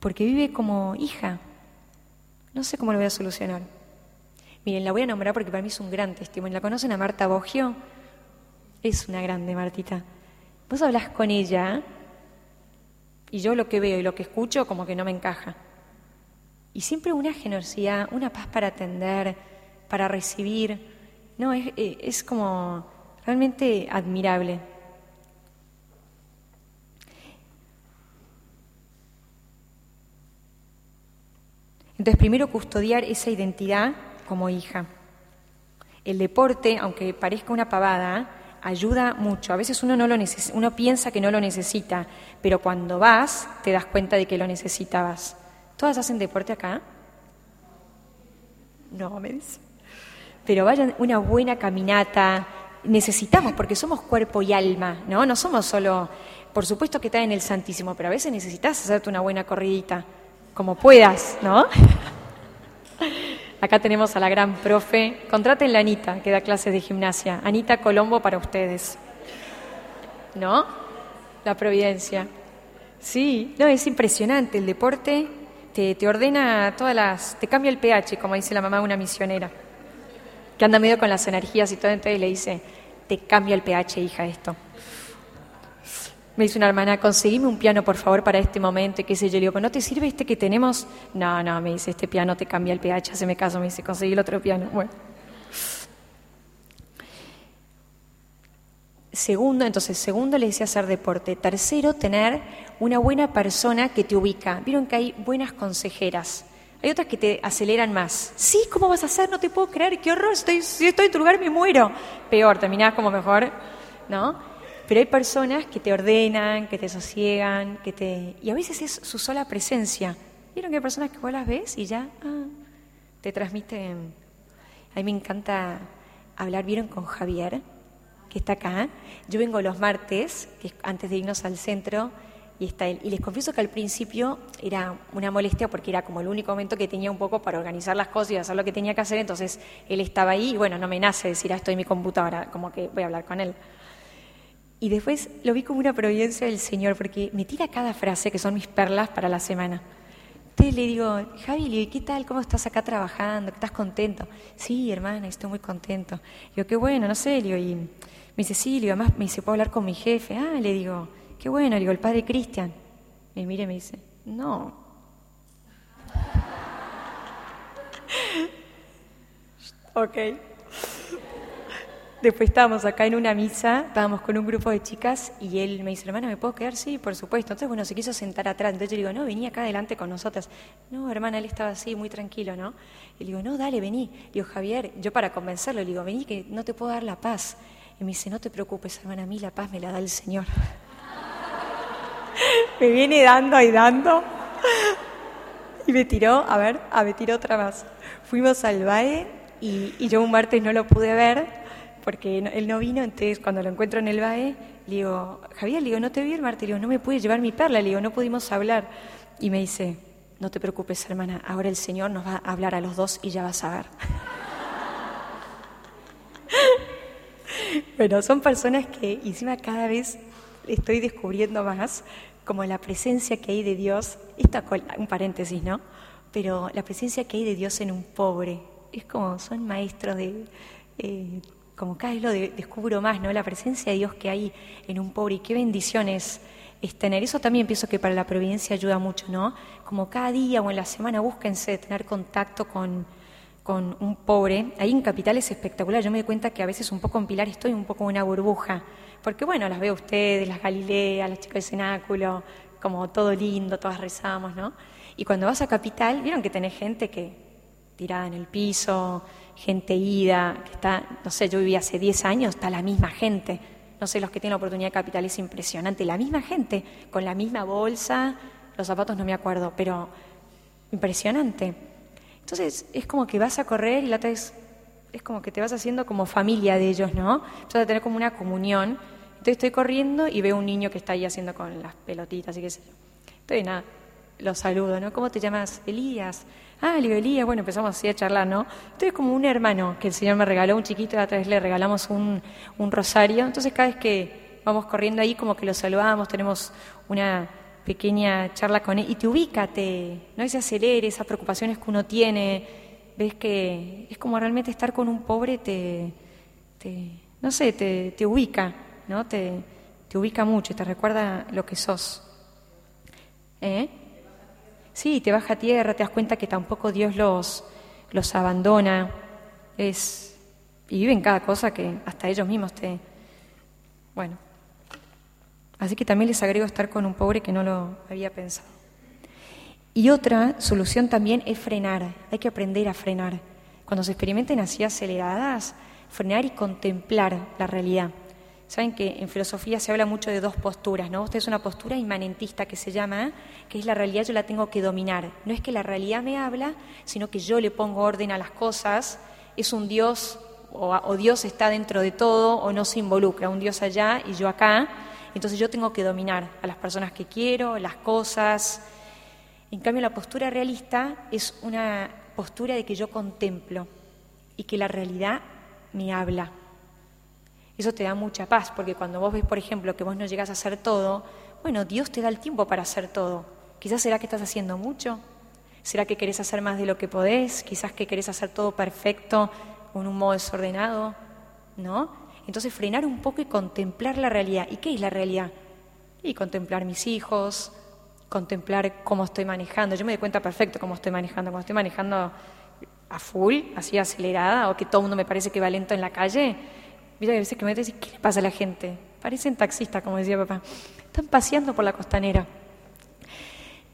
porque vive como hija. No sé cómo lo voy a solucionar. Miren, la voy a nombrar porque para mí es un gran testimonio. ¿La conocen a Marta Bogio? Es una grande, Martita. Vos hablas con ella y yo lo que veo y lo que escucho como que no me encaja. Y siempre una generosidad, una paz para atender, para recibir. No, es, eh, es como realmente admirable. Entonces, primero custodiar esa identidad como hija. El deporte, aunque parezca una pavada, ayuda mucho. A veces uno, no lo uno piensa que no lo necesita, pero cuando vas te das cuenta de que lo necesitabas. ¿Todas hacen deporte acá? No, me pero vayan una buena caminata. Necesitamos, porque somos cuerpo y alma, ¿no? No somos solo, por supuesto que está en el Santísimo, pero a veces necesitas hacerte una buena corridita, como puedas, ¿no? Acá tenemos a la gran profe. Contraten la Anita, que da clases de gimnasia. Anita Colombo para ustedes. ¿No? La providencia. Sí, no, es impresionante. El deporte te, te ordena todas las. te cambia el pH, como dice la mamá de una misionera que anda medio con las energías y todo, entonces le dice, te cambia el pH, hija, esto. Me dice una hermana, conseguime un piano, por favor, para este momento, y qué sé yo. Le digo, ¿no te sirve este que tenemos? No, no, me dice, este piano te cambia el pH, hace me caso, me dice, conseguí el otro piano. Bueno. Segundo, entonces, segundo le decía hacer deporte. Tercero, tener una buena persona que te ubica. Vieron que hay buenas consejeras. Hay otras que te aceleran más. Sí, ¿cómo vas a hacer? No te puedo creer, qué horror, estoy, si estoy en tu lugar me muero. Peor, terminás como mejor, ¿no? Pero hay personas que te ordenan, que te sosiegan, que te... Y a veces es su sola presencia. ¿Vieron que hay personas que vos las ves y ya ah, te transmiten... A mí me encanta hablar, ¿vieron con Javier? Que está acá. Yo vengo los martes, que antes de irnos al centro, y está él. Y les confieso que al principio era una molestia porque era como el único momento que tenía un poco para organizar las cosas y hacer lo que tenía que hacer, entonces él estaba ahí y bueno, no me nace decir, ah, estoy en mi computadora, como que voy a hablar con él. Y después lo vi como una providencia del Señor, porque me tira cada frase que son mis perlas para la semana. Entonces le digo, Javi, ¿qué tal? ¿Cómo estás acá trabajando? ¿Estás contento? Sí, hermana, estoy muy contento. Digo, qué bueno, no sé, digo, y me dice, sí, digo, además me dice, ¿puedo hablar con mi jefe? Ah, le digo, Qué bueno, le digo, el padre Cristian. Me mira y me dice, no. ok. Después estábamos acá en una misa, estábamos con un grupo de chicas y él me dice, hermana, ¿me puedo quedar? Sí, por supuesto. Entonces, bueno, se quiso sentar atrás. Entonces yo le digo, no, vení acá adelante con nosotras. No, hermana, él estaba así, muy tranquilo, ¿no? Y le digo, no, dale, vení. Le digo, Javier, yo para convencerlo, le digo, vení que no te puedo dar la paz. Y me dice, no te preocupes, hermana, a mí la paz me la da el Señor. me viene dando y dando. Y me tiró, a ver, a me tiró otra más. Fuimos al BAE y, y yo un martes no lo pude ver porque él no vino, entonces cuando lo encuentro en el BAE, le digo, Javier, le digo, no te vi el martes, no me pude llevar mi perla, le digo, no pudimos hablar. Y me dice, no te preocupes, hermana, ahora el Señor nos va a hablar a los dos y ya vas a ver. bueno, son personas que encima cada vez estoy descubriendo más como la presencia que hay de Dios, esto un paréntesis, ¿no? Pero la presencia que hay de Dios en un pobre, es como son maestros de, eh, como cada vez lo descubro más, ¿no? La presencia de Dios que hay en un pobre y qué bendiciones es tener. Eso también pienso que para la providencia ayuda mucho, ¿no? Como cada día o en la semana búsquense tener contacto con, con un pobre. Ahí en Capital es espectacular. Yo me doy cuenta que a veces un poco en Pilar estoy un poco en una burbuja. Porque bueno, las veo ustedes, las Galileas, las chicas del cenáculo, como todo lindo, todas rezamos, ¿no? Y cuando vas a Capital, vieron que tenés gente que tirada en el piso, gente ida, que está, no sé, yo viví hace 10 años, está la misma gente. No sé, los que tienen la oportunidad de Capital es impresionante. La misma gente, con la misma bolsa, los zapatos no me acuerdo, pero impresionante. Entonces es como que vas a correr y la es, es como que te vas haciendo como familia de ellos, ¿no? Vas a tener como una comunión. Entonces estoy corriendo y veo un niño que está ahí haciendo con las pelotitas y qué sé yo. Entonces nada, lo saludo, ¿no? ¿Cómo te llamas? Elías. Ah, le digo, Elías, bueno, empezamos así a charlar, ¿no? Entonces como un hermano que el Señor me regaló, un chiquito, la otra vez le regalamos un, rosario. Entonces cada vez que vamos corriendo ahí como que lo saludamos, tenemos una pequeña charla con él y te ubica, te, no ese acelere, esas preocupaciones que uno tiene, ves que es como realmente estar con un pobre te, te no sé, te, te ubica, ¿no? Te, te ubica mucho, te recuerda lo que sos. ¿Eh? Sí, te baja a tierra, te das cuenta que tampoco Dios los, los abandona. Es, y viven cada cosa que hasta ellos mismos te... Bueno, así que también les agrego estar con un pobre que no lo había pensado. Y otra solución también es frenar, hay que aprender a frenar. Cuando se experimenten así aceleradas, frenar y contemplar la realidad. Saben que en filosofía se habla mucho de dos posturas, ¿no? Usted es una postura inmanentista que se llama, que es la realidad yo la tengo que dominar. No es que la realidad me habla, sino que yo le pongo orden a las cosas. Es un Dios, o, o Dios está dentro de todo, o no se involucra, un Dios allá y yo acá. Entonces yo tengo que dominar a las personas que quiero, las cosas. En cambio, la postura realista es una postura de que yo contemplo y que la realidad me habla. Eso te da mucha paz, porque cuando vos ves, por ejemplo, que vos no llegas a hacer todo, bueno, Dios te da el tiempo para hacer todo. Quizás será que estás haciendo mucho, será que querés hacer más de lo que podés, quizás que querés hacer todo perfecto en un modo desordenado, ¿no? Entonces frenar un poco y contemplar la realidad. ¿Y qué es la realidad? Y contemplar mis hijos, contemplar cómo estoy manejando. Yo me doy cuenta perfecto cómo estoy manejando. Cuando estoy manejando a full, así acelerada, o que todo el mundo me parece que va lento en la calle, Mira, a veces que me dicen, ¿qué le pasa a la gente? Parecen taxistas, como decía papá. Están paseando por la costanera.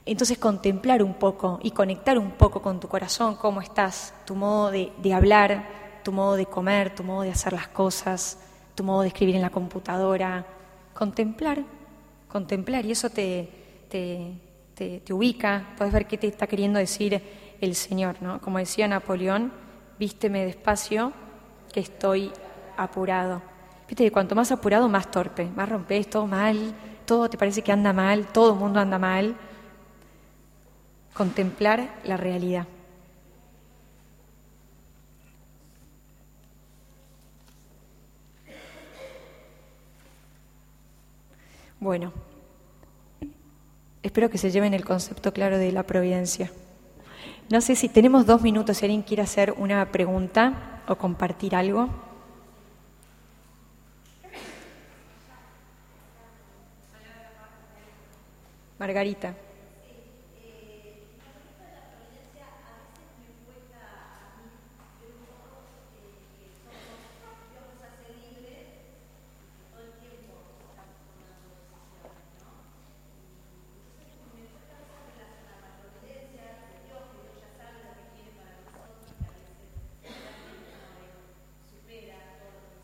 Entonces contemplar un poco y conectar un poco con tu corazón, cómo estás, tu modo de, hablar, tu modo de comer, tu modo de hacer las cosas, tu modo de escribir en la computadora. Contemplar, contemplar, y eso te, te, te, te ubica, puedes ver qué te está queriendo decir el Señor, ¿no? Como decía Napoleón, vísteme despacio, que estoy apurado. Viste que cuanto más apurado, más torpe, más rompes, todo mal, todo te parece que anda mal, todo el mundo anda mal. Contemplar la realidad. Bueno, espero que se lleven el concepto claro de la providencia. No sé si tenemos dos minutos, si alguien quiere hacer una pregunta o compartir algo. Margarita.